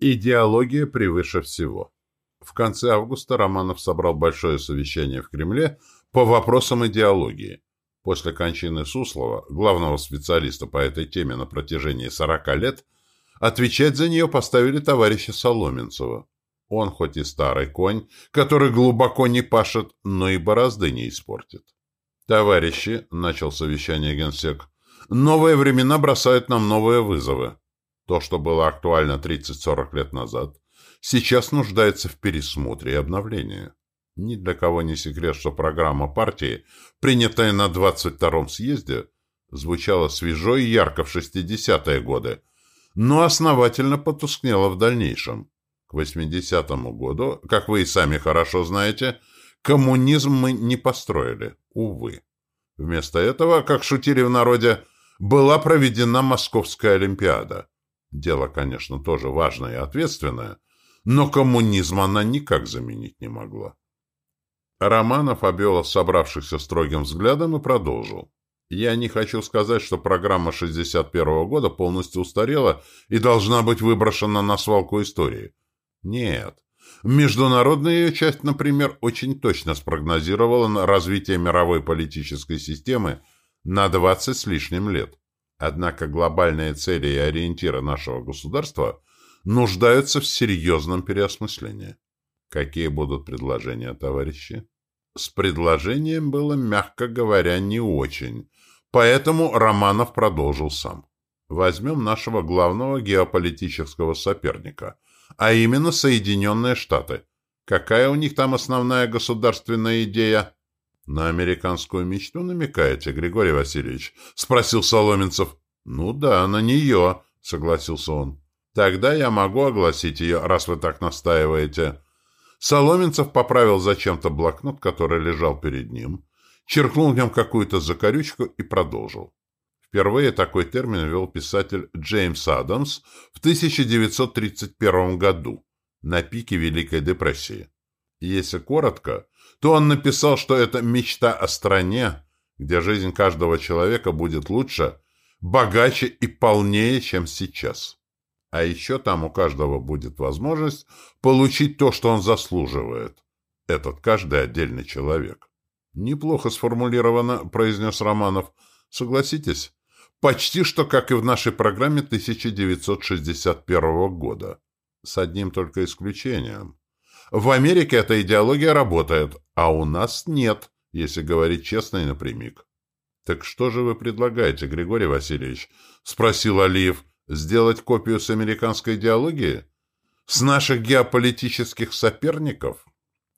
Идеология превыше всего. В конце августа Романов собрал большое совещание в Кремле по вопросам идеологии. После кончины Суслова, главного специалиста по этой теме на протяжении 40 лет, отвечать за нее поставили товарища Соломенцева. Он хоть и старый конь, который глубоко не пашет, но и борозды не испортит. «Товарищи», — начал совещание генсек, — «новые времена бросают нам новые вызовы. То, что было актуально 30-40 лет назад, сейчас нуждается в пересмотре и обновлении. Ни для кого не секрет, что программа партии, принятая на 22-м съезде, звучала свежо и ярко в 60-е годы, но основательно потускнела в дальнейшем. К 80-му году, как вы и сами хорошо знаете, коммунизм мы не построили, увы. Вместо этого, как шутили в народе, была проведена Московская Олимпиада. Дело, конечно, тоже важное и ответственное, но коммунизм она никак заменить не могла. Романов обвел собравшихся строгим взглядом и продолжил. Я не хочу сказать, что программа 61 -го года полностью устарела и должна быть выброшена на свалку истории. Нет. Международная ее часть, например, очень точно спрогнозировала развитие мировой политической системы на 20 с лишним лет. Однако глобальные цели и ориентиры нашего государства нуждаются в серьезном переосмыслении. Какие будут предложения, товарищи? С предложением было, мягко говоря, не очень. Поэтому Романов продолжил сам. Возьмем нашего главного геополитического соперника, а именно Соединенные Штаты. Какая у них там основная государственная идея? На американскую мечту намекаете, Григорий Васильевич? Спросил Соломенцев. Ну да, на нее, согласился он. Тогда я могу огласить ее, раз вы так настаиваете. Соломенцев поправил зачем-то блокнот, который лежал перед ним, черкнул в нем какую-то закорючку и продолжил. Впервые такой термин ввел писатель Джеймс Адамс в 1931 году, на пике Великой депрессии. Если коротко, то он написал, что это мечта о стране, где жизнь каждого человека будет лучше, богаче и полнее, чем сейчас. А еще там у каждого будет возможность получить то, что он заслуживает. Этот каждый отдельный человек. «Неплохо сформулировано», — произнес Романов. «Согласитесь? Почти что как и в нашей программе 1961 года. С одним только исключением. В Америке эта идеология работает, а у нас нет, если говорить честно и напрямик». «Так что же вы предлагаете, Григорий Васильевич?» — спросил Алиев. Сделать копию с американской идеологии? С наших геополитических соперников?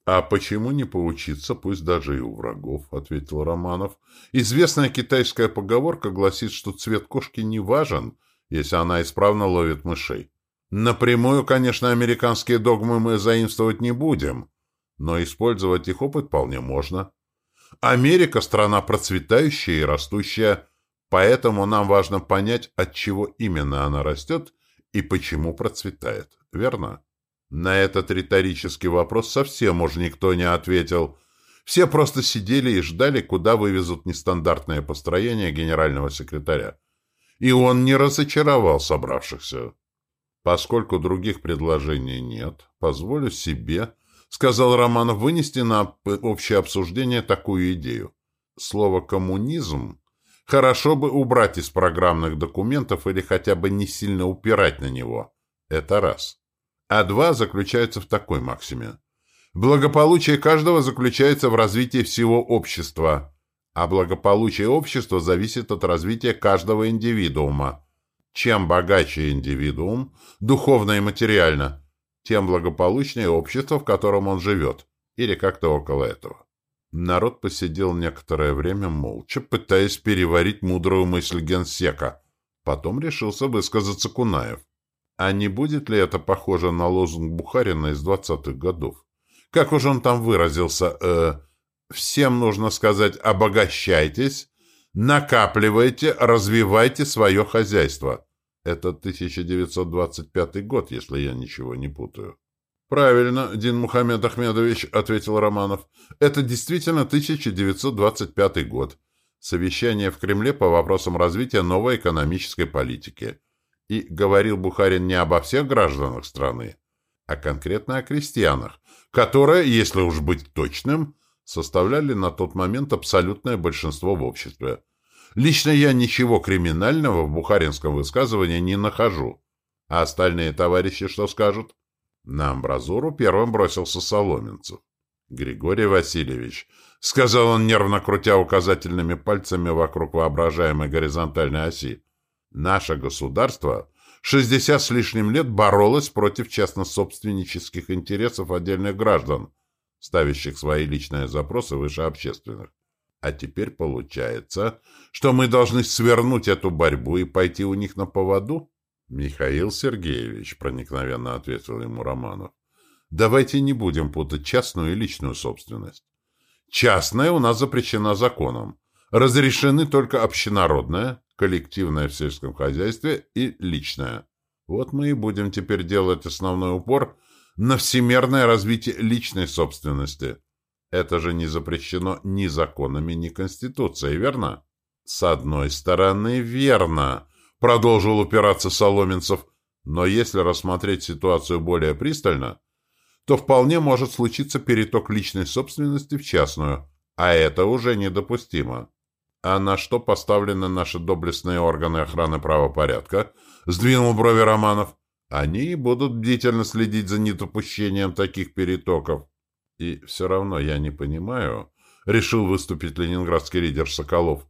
А почему не поучиться, пусть даже и у врагов, ответил Романов. Известная китайская поговорка гласит, что цвет кошки не важен, если она исправно ловит мышей. Напрямую, конечно, американские догмы мы заимствовать не будем, но использовать их опыт вполне можно. Америка – страна процветающая и растущая, Поэтому нам важно понять, от чего именно она растет и почему процветает. Верно? На этот риторический вопрос совсем уж никто не ответил. Все просто сидели и ждали, куда вывезут нестандартное построение генерального секретаря. И он не разочаровал собравшихся. Поскольку других предложений нет, позволю себе, сказал Романов, вынести на общее обсуждение такую идею. Слово «коммунизм» Хорошо бы убрать из программных документов или хотя бы не сильно упирать на него. Это раз. А два заключается в такой максиме. Благополучие каждого заключается в развитии всего общества, а благополучие общества зависит от развития каждого индивидуума. Чем богаче индивидуум, духовно и материально, тем благополучнее общество, в котором он живет, или как-то около этого. Народ посидел некоторое время молча, пытаясь переварить мудрую мысль генсека. Потом решился высказаться Кунаев. А не будет ли это похоже на лозунг Бухарина из двадцатых годов? Как уж он там выразился, э, «Всем нужно сказать «обогащайтесь», накапливайте, развивайте свое хозяйство». Это 1925 год, если я ничего не путаю. «Правильно, Дин Мухаммед Ахмедович», — ответил Романов. «Это действительно 1925 год. Совещание в Кремле по вопросам развития новой экономической политики. И говорил Бухарин не обо всех гражданах страны, а конкретно о крестьянах, которые, если уж быть точным, составляли на тот момент абсолютное большинство в обществе. Лично я ничего криминального в бухаринском высказывании не нахожу. А остальные товарищи что скажут? На амбразуру первым бросился Соломенцев. Григорий Васильевич, — сказал он, нервно крутя указательными пальцами вокруг воображаемой горизонтальной оси, — наше государство шестьдесят с лишним лет боролось против частно-собственнических интересов отдельных граждан, ставящих свои личные запросы выше общественных. А теперь получается, что мы должны свернуть эту борьбу и пойти у них на поводу? Михаил Сергеевич, проникновенно ответил ему Романов, давайте не будем путать частную и личную собственность. Частная у нас запрещена законом. Разрешены только общенародная, коллективная в сельском хозяйстве и личная. Вот мы и будем теперь делать основной упор на всемерное развитие личной собственности. Это же не запрещено ни законами, ни Конституцией, верно? С одной стороны, верно, продолжил упираться Соломенцев, но если рассмотреть ситуацию более пристально, то вполне может случиться переток личной собственности в частную, а это уже недопустимо. А на что поставлены наши доблестные органы охраны правопорядка? Сдвинул брови Романов. Они будут бдительно следить за недопущением таких перетоков. И все равно я не понимаю, решил выступить ленинградский лидер Соколов,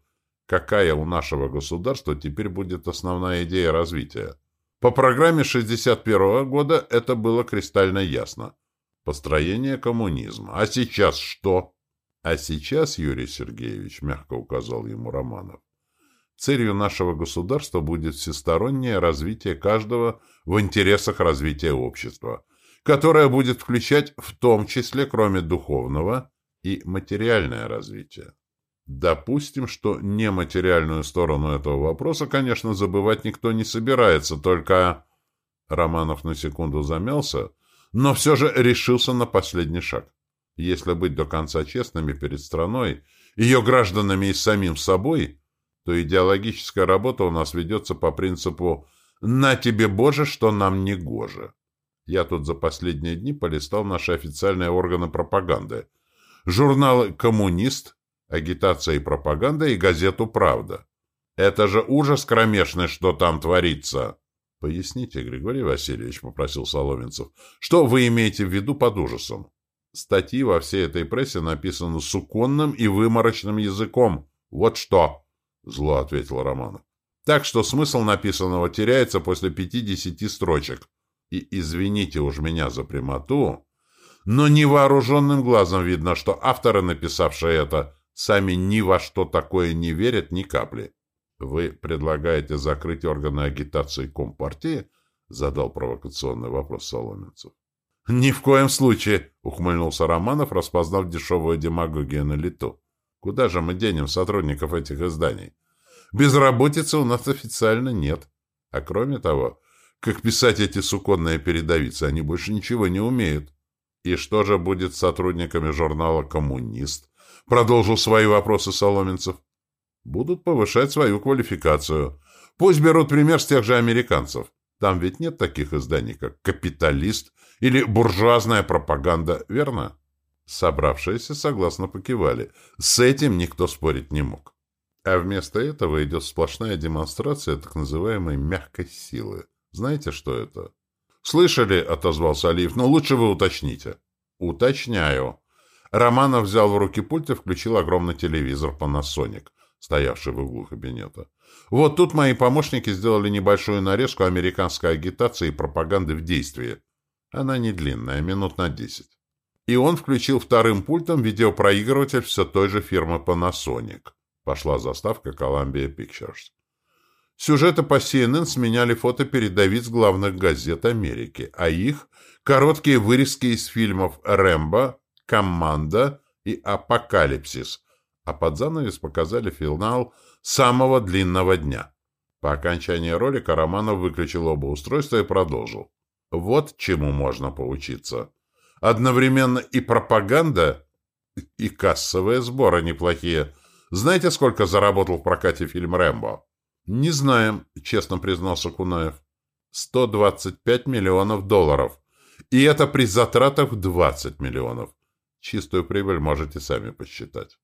какая у нашего государства теперь будет основная идея развития. По программе 61 года это было кристально ясно. Построение коммунизма. А сейчас что? А сейчас, Юрий Сергеевич, мягко указал ему Романов, Целью нашего государства будет всестороннее развитие каждого в интересах развития общества, которое будет включать в том числе, кроме духовного, и материальное развитие. Допустим, что нематериальную сторону этого вопроса, конечно, забывать никто не собирается, только... Романов на секунду замялся, но все же решился на последний шаг. Если быть до конца честными перед страной, ее гражданами и самим собой, то идеологическая работа у нас ведется по принципу «на тебе, Боже, что нам не гоже». Я тут за последние дни полистал наши официальные органы пропаганды. Журналы «Коммунист», «Агитация и пропаганда» и газету «Правда». Это же ужас кромешный, что там творится. — Поясните, Григорий Васильевич, — попросил Соломенцев, — что вы имеете в виду под ужасом? Статьи во всей этой прессе написаны суконным и выморочным языком. Вот что! — зло ответил Романов. Так что смысл написанного теряется после пятидесяти строчек. И извините уж меня за прямоту, но невооруженным глазом видно, что авторы, написавшие это, сами ни во что такое не верят ни капли. «Вы предлагаете закрыть органы агитации Компартии?» — задал провокационный вопрос Соломенцев. «Ни в коем случае!» — ухмыльнулся Романов, распознав дешевую демагогию на лету. Куда же мы денем сотрудников этих изданий? Безработицы у нас официально нет. А кроме того, как писать эти суконные передовицы, они больше ничего не умеют. И что же будет с сотрудниками журнала «Коммунист»? Продолжил свои вопросы Соломенцев. Будут повышать свою квалификацию. Пусть берут пример с тех же американцев. Там ведь нет таких изданий, как «Капиталист» или «Буржуазная пропаганда», верно? Собравшиеся согласно покивали. С этим никто спорить не мог. А вместо этого идет сплошная демонстрация так называемой «мягкой силы». Знаете, что это? «Слышали?» — отозвался Алиев. «Но лучше вы уточните». «Уточняю». Романов взял в руки пульт и включил огромный телевизор Panasonic, стоявший в углу кабинета. Вот тут мои помощники сделали небольшую нарезку американской агитации и пропаганды в действии. Она не длинная, минут на десять и он включил вторым пультом видеопроигрыватель все той же фирмы Panasonic. Пошла заставка Columbia Pictures. Сюжеты по CNN сменяли фотопередовиц главных газет Америки, а их — короткие вырезки из фильмов «Рэмбо», «Команда» и «Апокалипсис», а под занавес показали финал самого длинного дня. По окончании ролика Романов выключил оба устройства и продолжил. Вот чему можно поучиться. Одновременно и пропаганда, и кассовые сборы неплохие. Знаете, сколько заработал в прокате фильм «Рэмбо»? «Не знаем», — честно признался Кунаев. 125 миллионов долларов. И это при затратах в 20 миллионов. Чистую прибыль можете сами посчитать.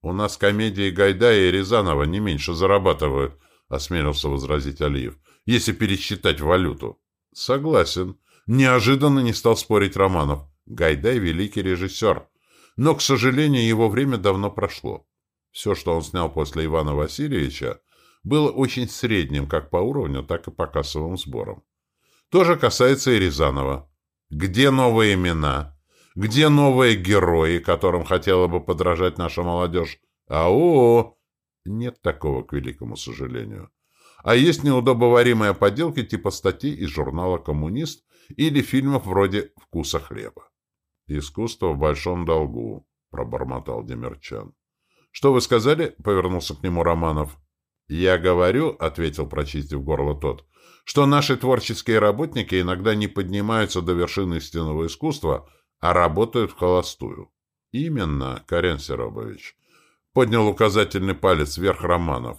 У нас комедии Гайдая и Рязанова не меньше зарабатывают, осмелился возразить Алиев, если пересчитать валюту. Согласен. Неожиданно не стал спорить Романов. Гайдай — великий режиссер. Но, к сожалению, его время давно прошло. Все, что он снял после Ивана Васильевича, было очень средним как по уровню, так и по кассовым сборам. То же касается и Рязанова. Где новые имена? Где новые герои, которым хотела бы подражать наша молодежь? Ау! Нет такого, к великому сожалению. А есть неудобоваримые подделки типа статей из журнала «Коммунист» или фильмов вроде «Вкуса хлеба». «Искусство в большом долгу», — пробормотал Демерчан. «Что вы сказали?» — повернулся к нему Романов. «Я говорю», — ответил, прочистив горло тот, «что наши творческие работники иногда не поднимаются до вершины истинного искусства, а работают в холостую». «Именно, Карен Серобович», — поднял указательный палец вверх Романов.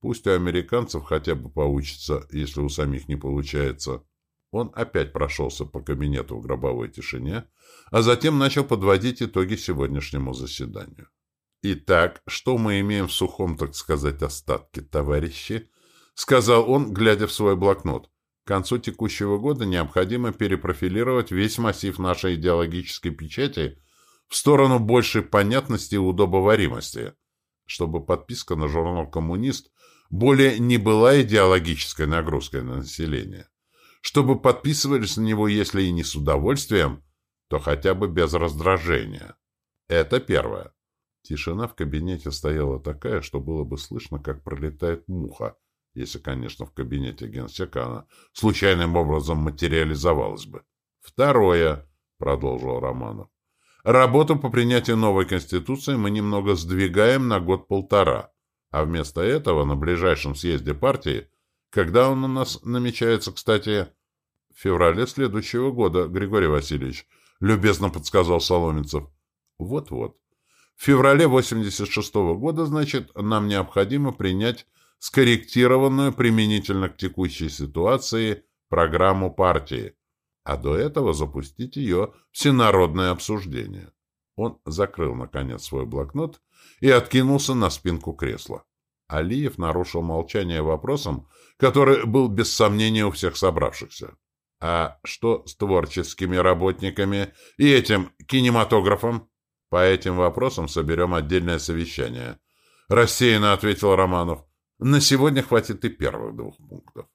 «Пусть у американцев хотя бы получится, если у самих не получается». Он опять прошелся по кабинету в гробовой тишине, а затем начал подводить итоги сегодняшнему заседанию. «Итак, что мы имеем в сухом, так сказать, остатке, товарищи?» — сказал он, глядя в свой блокнот. «К концу текущего года необходимо перепрофилировать весь массив нашей идеологической печати в сторону большей понятности и удобоваримости, чтобы подписка на журнал «Коммунист» более не была идеологической нагрузкой на население, чтобы подписывались на него, если и не с удовольствием, то хотя бы без раздражения. Это первое. Тишина в кабинете стояла такая, что было бы слышно, как пролетает муха, если, конечно, в кабинете генсека она случайным образом материализовалась бы. «Второе», — продолжил Романов, — «работу по принятию новой Конституции мы немного сдвигаем на год-полтора, а вместо этого на ближайшем съезде партии, когда он у нас намечается, кстати, в феврале следующего года, Григорий Васильевич, любезно подсказал Соломенцев. Вот-вот. В феврале 86 -го года, значит, нам необходимо принять скорректированную применительно к текущей ситуации программу партии, а до этого запустить ее всенародное обсуждение. Он закрыл, наконец, свой блокнот и откинулся на спинку кресла. Алиев нарушил молчание вопросом, который был без сомнения у всех собравшихся. «А что с творческими работниками и этим кинематографом?» По этим вопросам соберем отдельное совещание. Рассеянно ответил Романов. На сегодня хватит и первых двух пунктов.